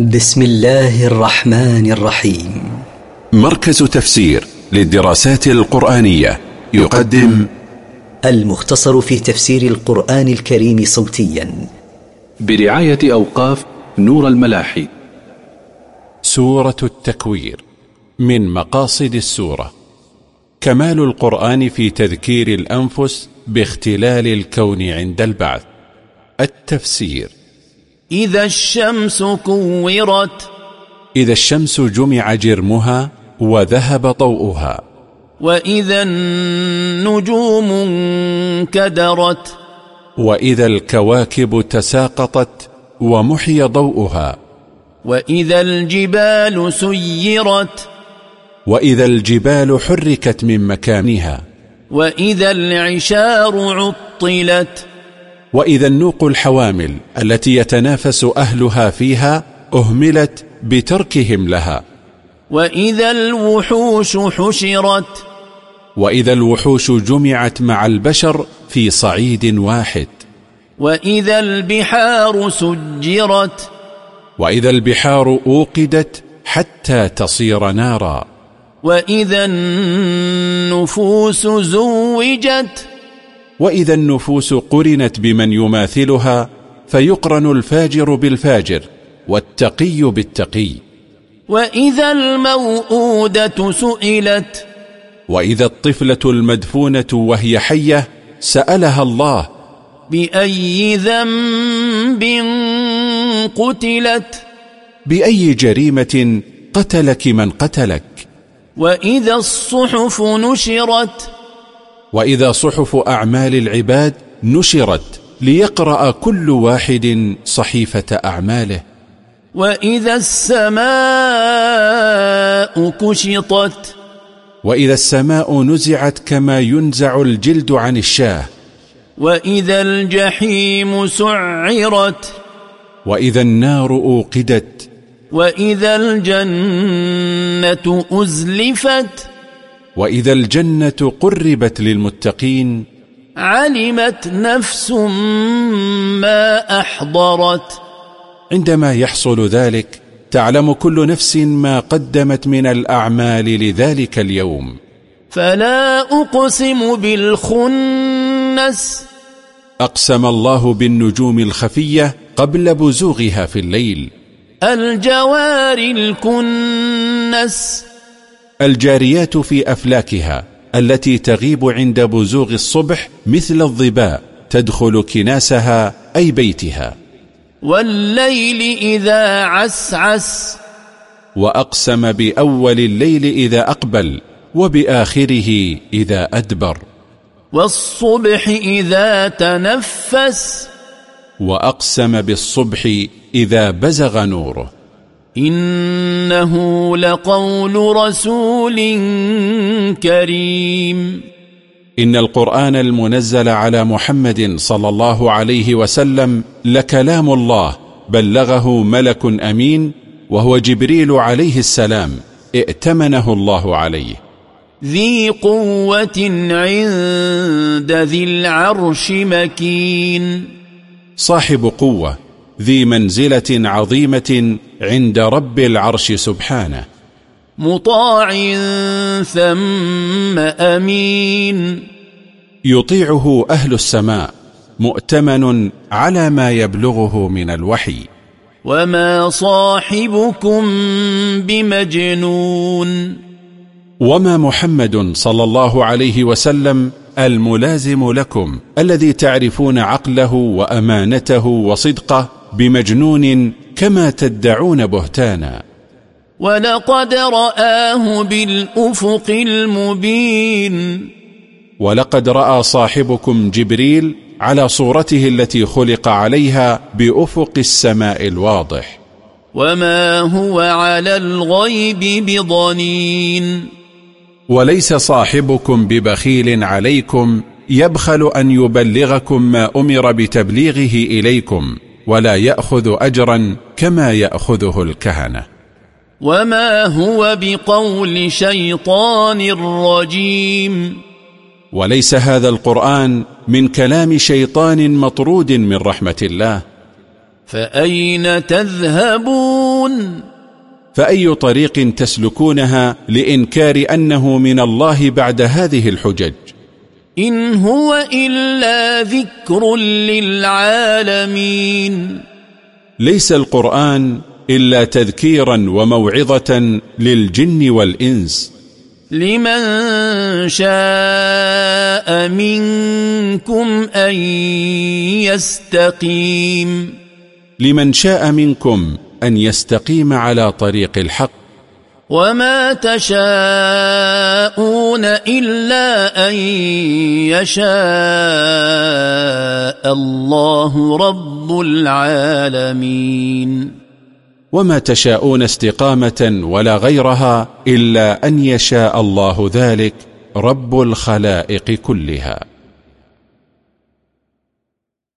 بسم الله الرحمن الرحيم. مركز تفسير للدراسات القرآنية يقدم المختصر في تفسير القرآن الكريم صوتيا. برعاية أوقاف نور الملاحي. سورة التكوير من مقاصد السورة. كمال القرآن في تذكير الأنفس باختلال الكون عند البعث. التفسير. إذا الشمس كورت. إذا الشمس جمع جرمها وذهب ضوءها وإذا النجوم انكدرت. وإذا الكواكب تساقطت ومحي ضوءها وإذا الجبال سيرت. وإذا الجبال حركت من مكانها. وإذا العشار عطلت. وإذا النوق الحوامل التي يتنافس أهلها فيها أهملت بتركهم لها. وإذا الوحوش حشرت. وإذا الوحوش جمعت مع البشر في صعيد واحد. وإذا البحار سجرت. وإذا البحار أوقدت حتى تصير نارا. وإذا النفوس زوجت. وإذا النفوس قرنت بمن يماثلها فيقرن الفاجر بالفاجر والتقي بالتقي. وإذا الموءودة سئلت وإذا الطفلة المدفونة وهي حية سألها الله. بأي ذنب قتلت؟ بأي جريمة قتلك من قتلك؟ وإذا الصحف نشرت؟ وإذا صحف أعمال العباد نشرت ليقرأ كل واحد صحيفة أعماله. وإذا السماء كشطت وإذا السماء نزعت كما ينزع الجلد عن الشاه. وإذا الجحيم سعرت وإذا النار أوقدت. وإذا الجنة أزلفت. وإذا الجنة قربت للمتقين علمت نفس ما أحضرت. عندما يحصل ذلك تعلم كل نفس ما قدمت من الأعمال لذلك اليوم. فلا أقسم بالخنس. أقسم الله بالنجوم الخفية قبل بزوغها في الليل. الجوار الكنس. الجاريات في أفلاكها التي تغيب عند بزوغ الصبح مثل الظباء تدخل كناسها أي بيتها. والليل إذا عسعس وأقسم بأول الليل إذا أقبل وبآخره إذا أدبر. والصبح إذا تنفس. وأقسم بالصبح إذا بزغ نوره. إنه لقول رسول كريم. إن القرآن المنزل على محمد صلى الله عليه وسلم لكلام الله بلغه ملك أمين وهو جبريل عليه السلام ائتمنه الله عليه. ذي قوة عند ذي العرش مكين. صاحب قوة ذي منزلة عظيمة عند رب العرش سبحانه. مطاع ثم أمين. يطيعه أهل السماء مؤتمن على ما يبلغه من الوحي. وما صاحبكم بمجنون. وما محمد صلى الله عليه وسلم الملازم لكم الذي تعرفون عقله وأمانته وصدقه بمجنون كما تدعون بهتانا. ولقد رآه بالأفق المبين. ولقد رأى صاحبكم جبريل على صورته التي خلق عليها بأفق السماء الواضح. وما هو على الغيب بضنين. وليس صاحبكم ببخيل عليكم يبخل أن يبلغكم ما أمر بتبليغه إليكم. ولا يأخذ أجرا كما يأخذه الكهنة. وما هو بقول شيطان رجيم. وليس هذا القرآن من كلام شيطان مطرود من رحمة الله. فأين تذهبون؟ فأي طريق تسلكونها لإنكار أنه من الله بعد هذه الحجج؟ إن هو إلا ذكر للعالمين. ليس القرآن إلا تذكيرا وموعظة للجن والإنس. لمن شاء منكم أن يستقيم. لمن شاء منكم أن يستقيم على طريق الحق. وما تشاءون إلا أن يشاء الله رب العالمين وما تشاءون استقامة ولا غيرها إلا أن يشاء الله ذلك رب الخلائق كلها